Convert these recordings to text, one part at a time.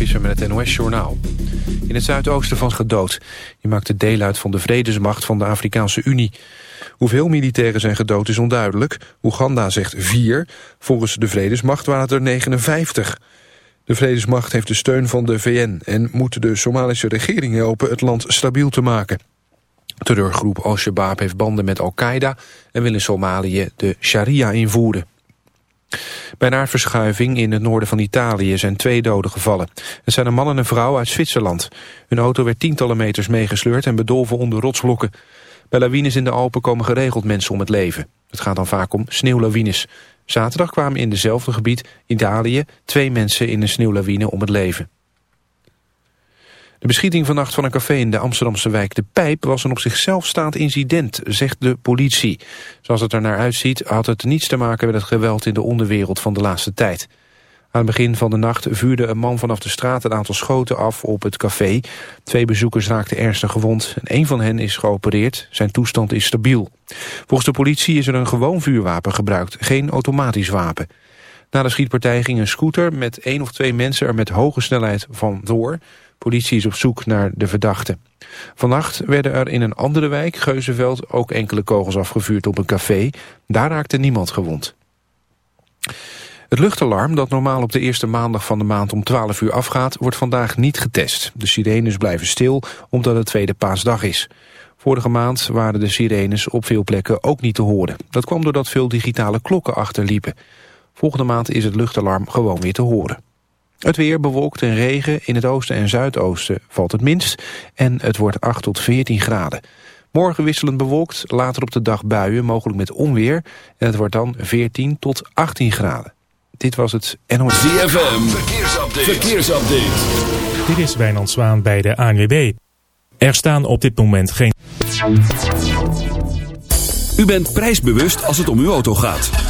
Visser met het NOS-journaal. In het zuidoosten van gedood. Die maakte deel uit van de vredesmacht van de Afrikaanse Unie. Hoeveel militairen zijn gedood is onduidelijk. Oeganda zegt vier. Volgens de vredesmacht waren het er 59. De vredesmacht heeft de steun van de VN... en moet de Somalische regering helpen het land stabiel te maken. Terreurgroep Al-Shabaab heeft banden met Al-Qaeda... en wil in Somalië de sharia invoeren. Bij een aardverschuiving in het noorden van Italië zijn twee doden gevallen. Het zijn een man en een vrouw uit Zwitserland. Hun auto werd tientallen meters meegesleurd en bedolven onder rotsblokken. Bij lawines in de Alpen komen geregeld mensen om het leven. Het gaat dan vaak om sneeuwlawines. Zaterdag kwamen in dezelfde gebied, Italië, twee mensen in een sneeuwlawine om het leven. De beschieting vannacht van een café in de Amsterdamse wijk De Pijp was een op zichzelf staand incident, zegt de politie. Zoals het er naar uitziet had het niets te maken met het geweld in de onderwereld van de laatste tijd. Aan het begin van de nacht vuurde een man vanaf de straat een aantal schoten af op het café. Twee bezoekers raakten ernstig gewond en een van hen is geopereerd. Zijn toestand is stabiel. Volgens de politie is er een gewoon vuurwapen gebruikt, geen automatisch wapen. Na de schietpartij ging een scooter met één of twee mensen er met hoge snelheid vandoor. Politie is op zoek naar de verdachte. Vannacht werden er in een andere wijk, Geuzenveld, ook enkele kogels afgevuurd op een café. Daar raakte niemand gewond. Het luchtalarm dat normaal op de eerste maandag van de maand om 12 uur afgaat, wordt vandaag niet getest. De sirenes blijven stil omdat het tweede paasdag is. Vorige maand waren de sirenes op veel plekken ook niet te horen. Dat kwam doordat veel digitale klokken achterliepen. Volgende maand is het luchtalarm gewoon weer te horen. Het weer bewolkt en regen. In het oosten en zuidoosten valt het minst. En het wordt 8 tot 14 graden. Morgen wisselend bewolkt, later op de dag buien, mogelijk met onweer. En het wordt dan 14 tot 18 graden. Dit was het NOS. ZFM, verkeersupdate. verkeersupdate. Dit is Wijnand Zwaan bij de ANWB. Er staan op dit moment geen... U bent prijsbewust als het om uw auto gaat.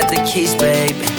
Got the keys, baby.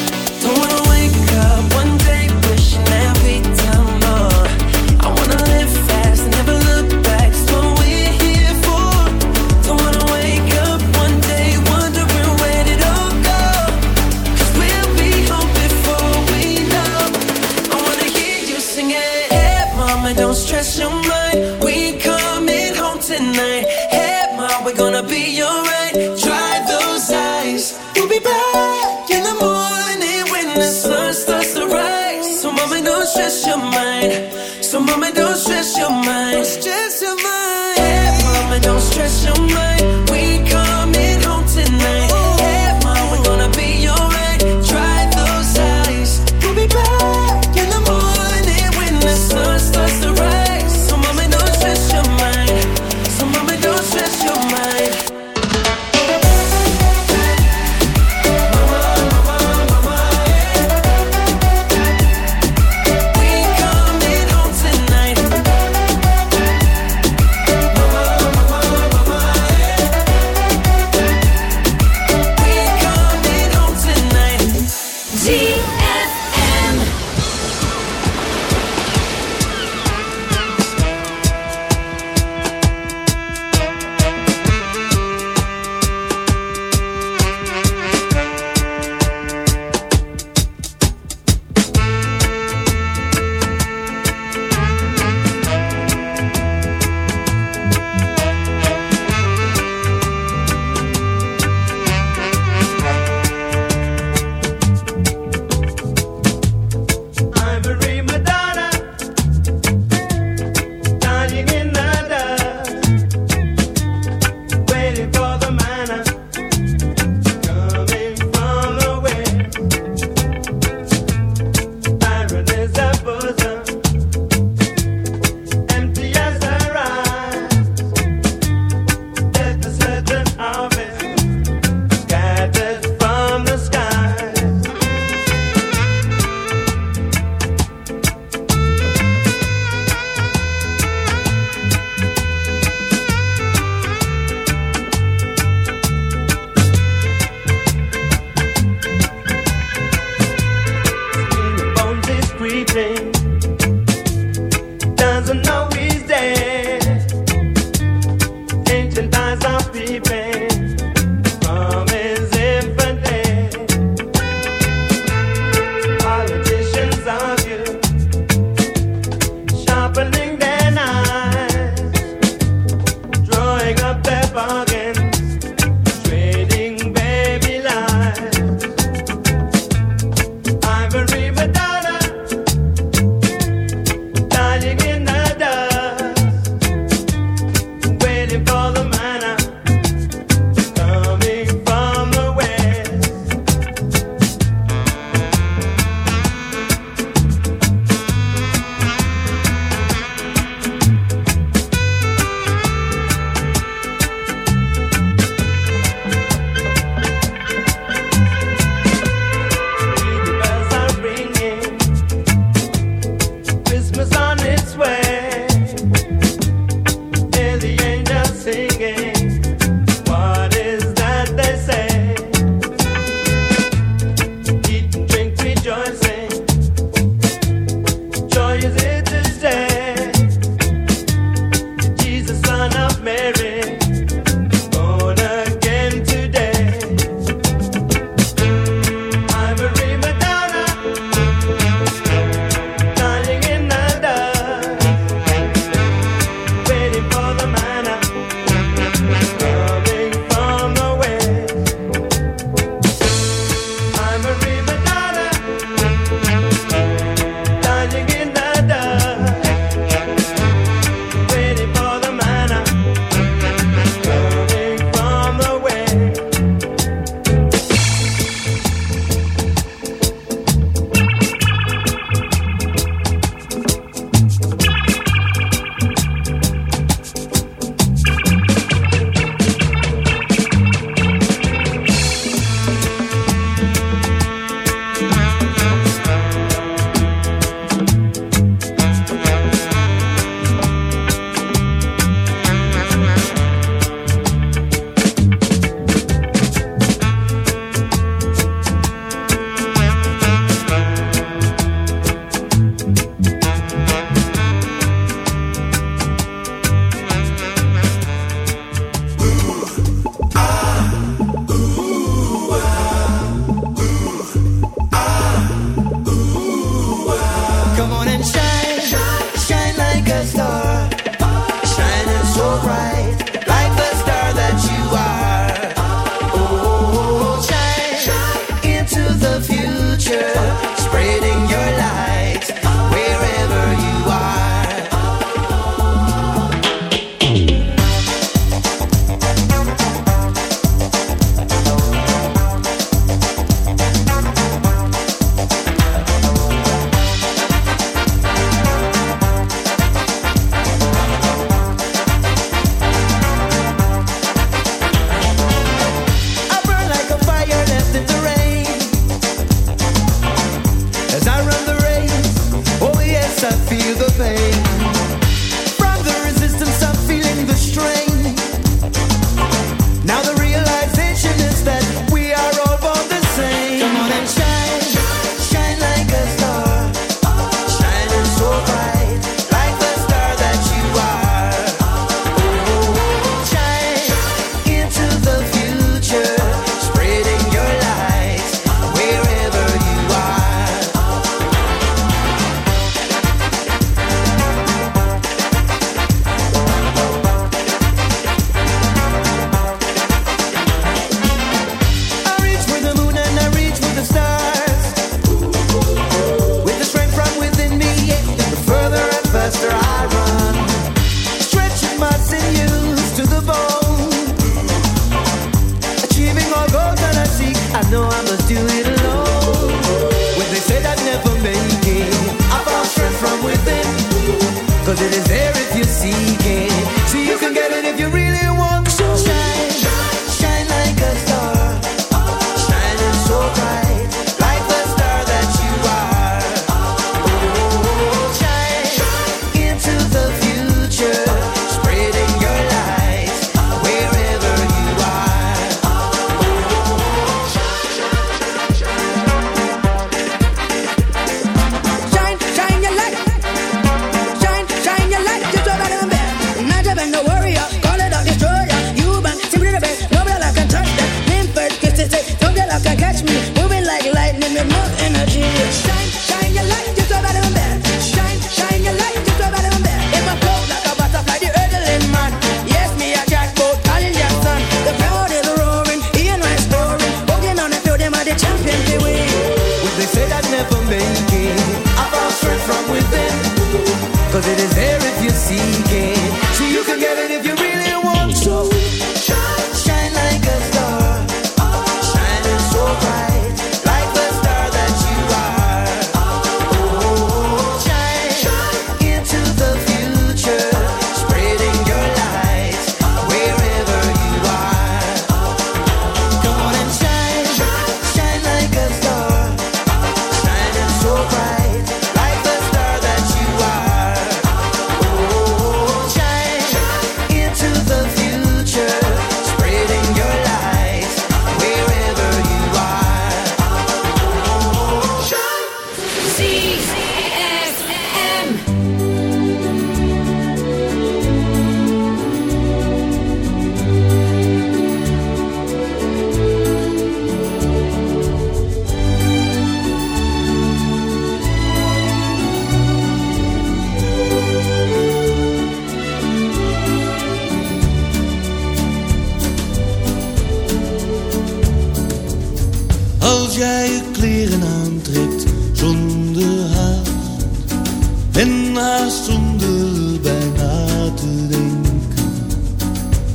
En naast zonder bijna te denken,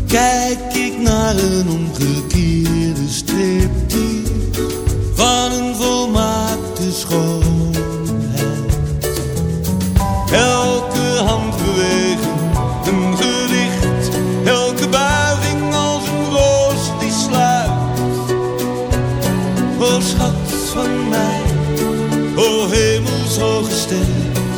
kijk ik naar een omgekeerde streep.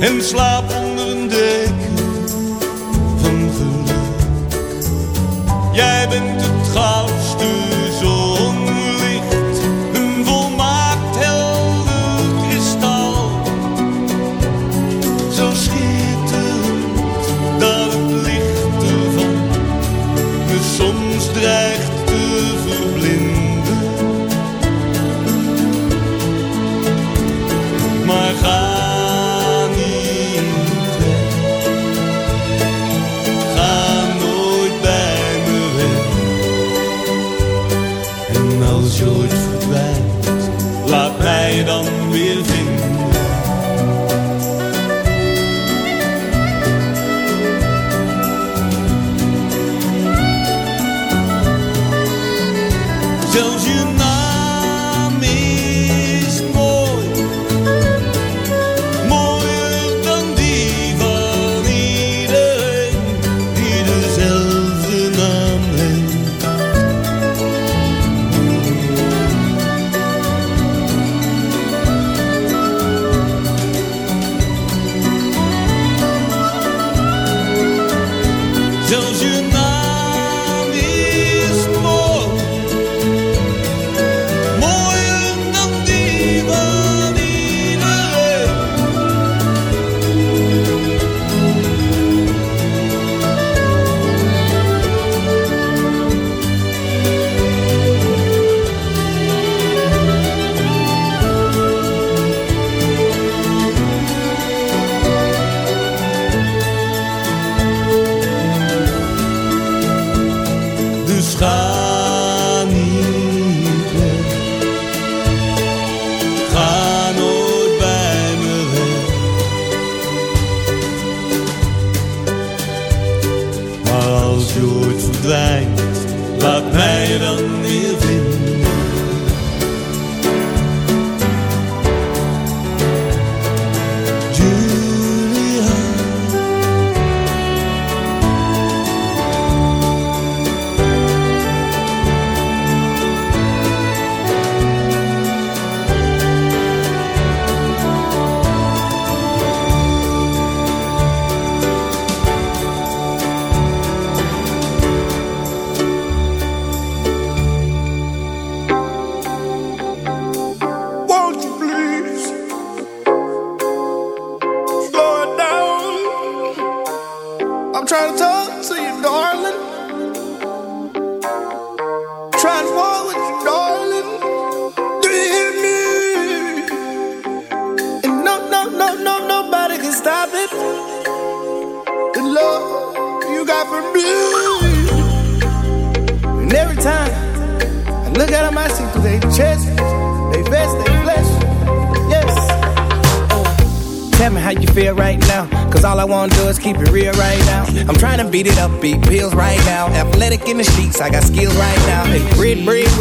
en slaap should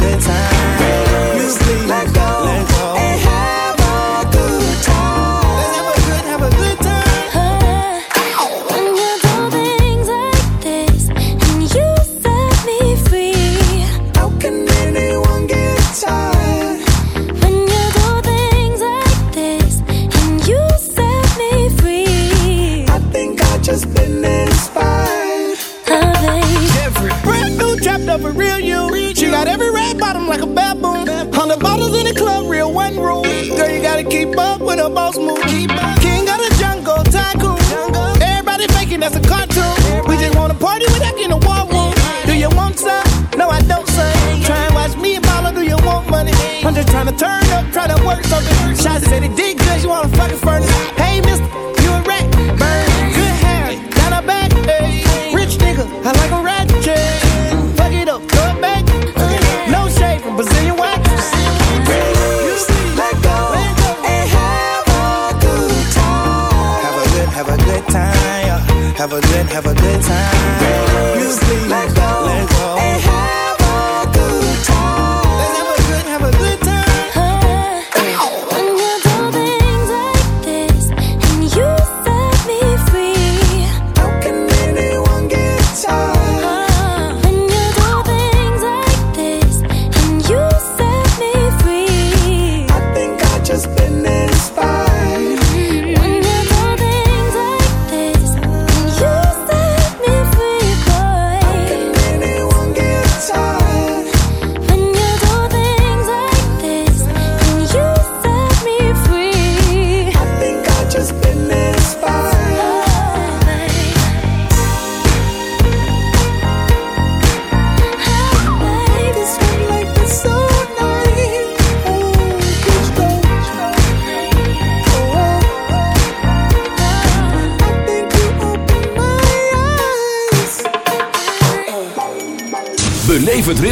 别再。boss move. King of the jungle, tycoon. Everybody faking that's a cartoon. We just wanna party with that in a war room. Do you want some? No, I don't, son. Try and watch me and Mama, do you want money? I'm just trying to turn up, try to work something. Shots said Betty D, cause you wanna fucking furnace. Hey, mister. Have a good, have a good time. Music, let go.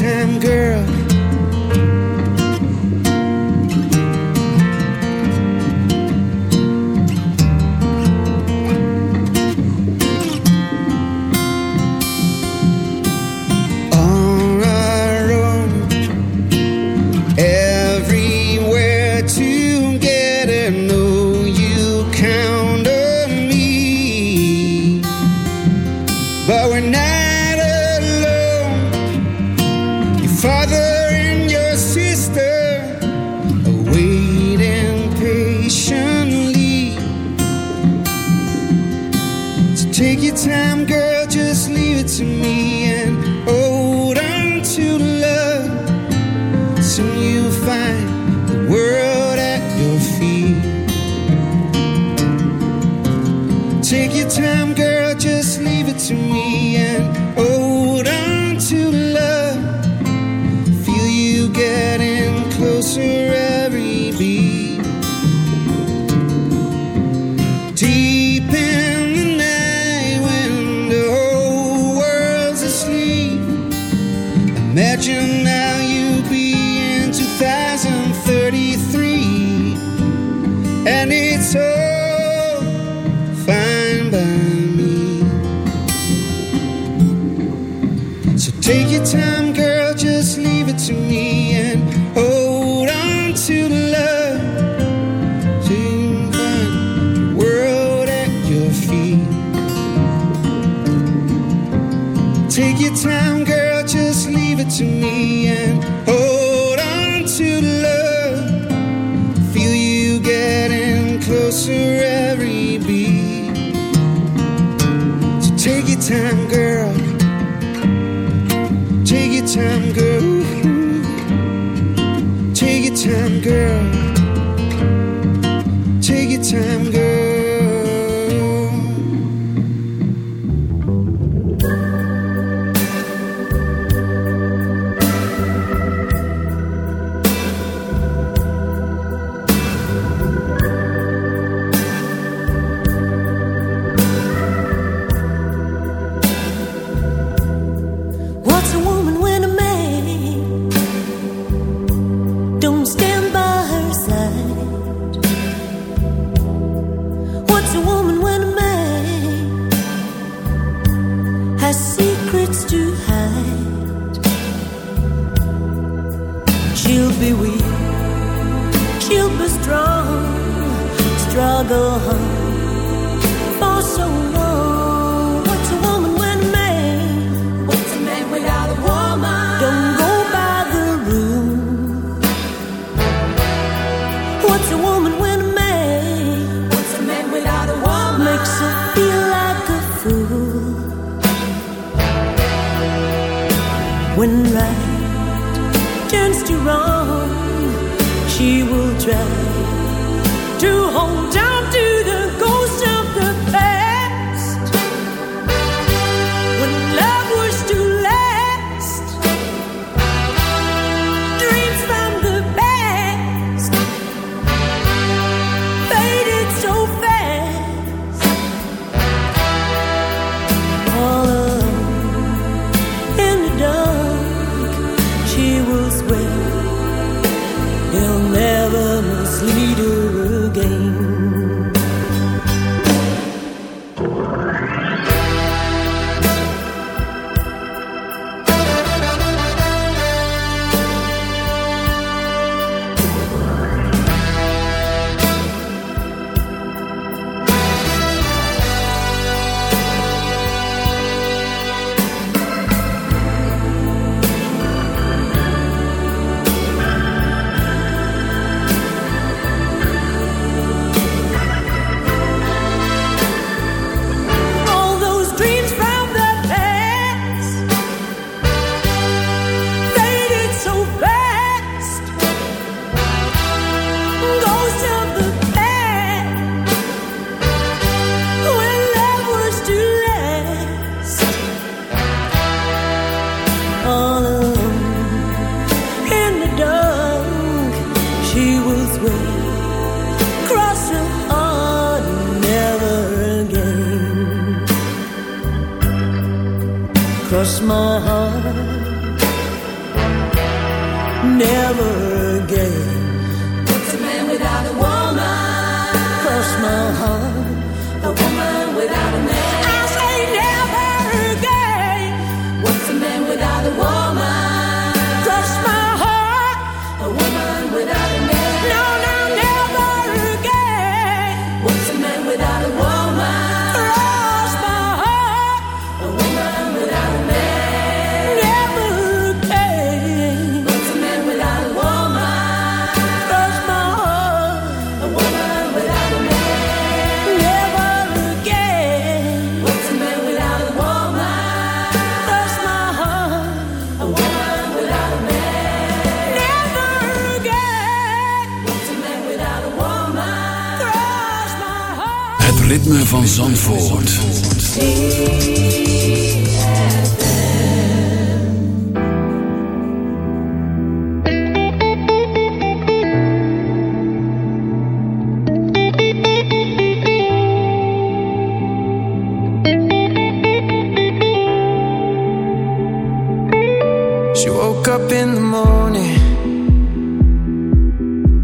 time girl. girl, just leave it to me and Take your time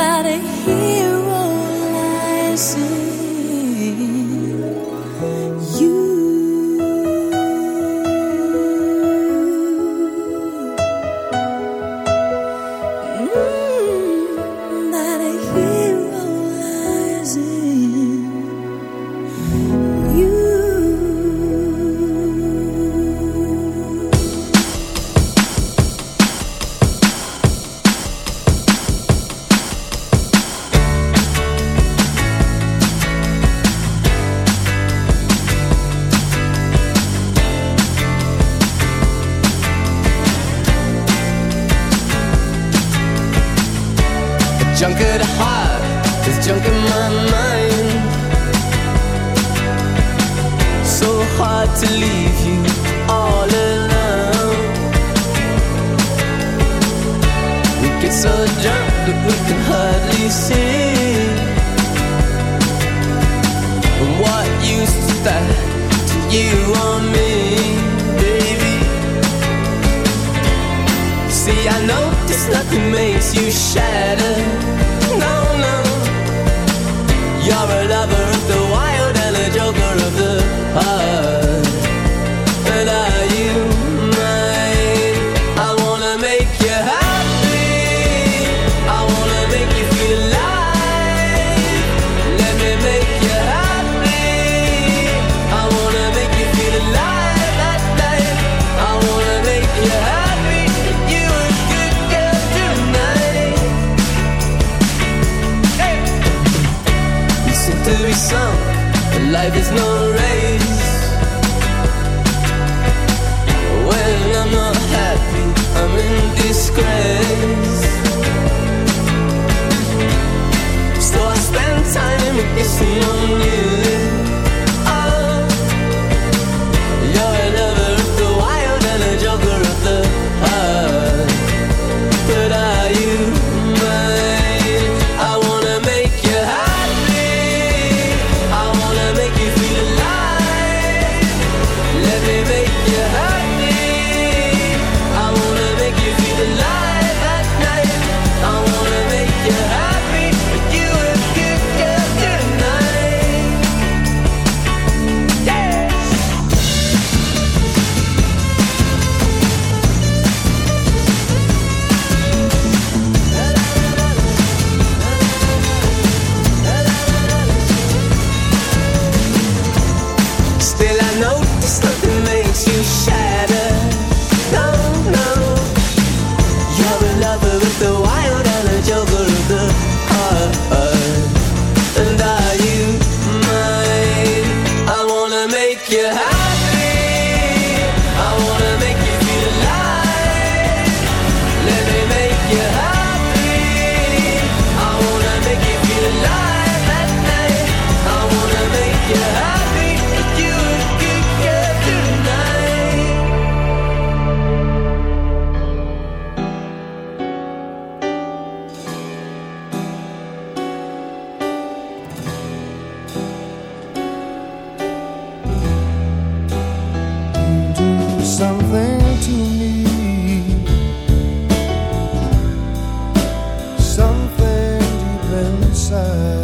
somebody side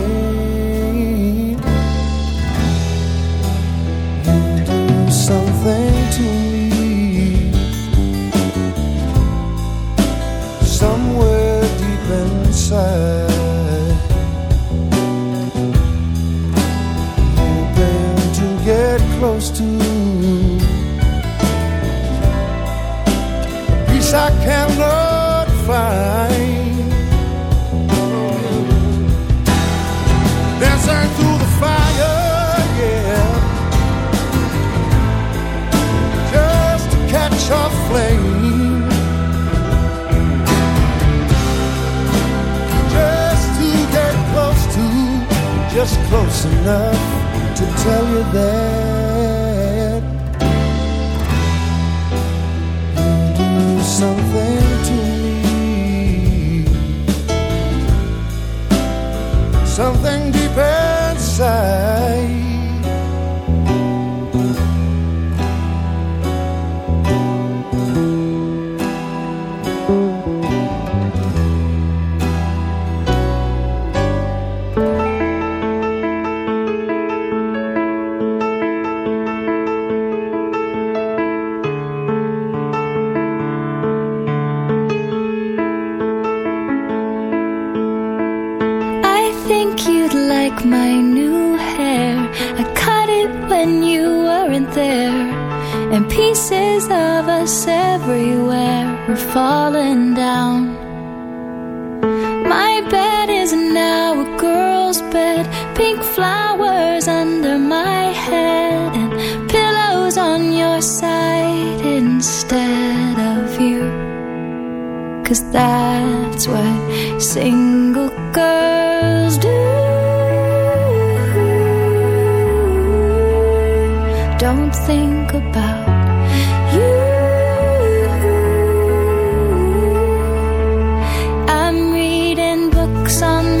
you Cause that's what single girls do. Don't think about you. I'm reading books on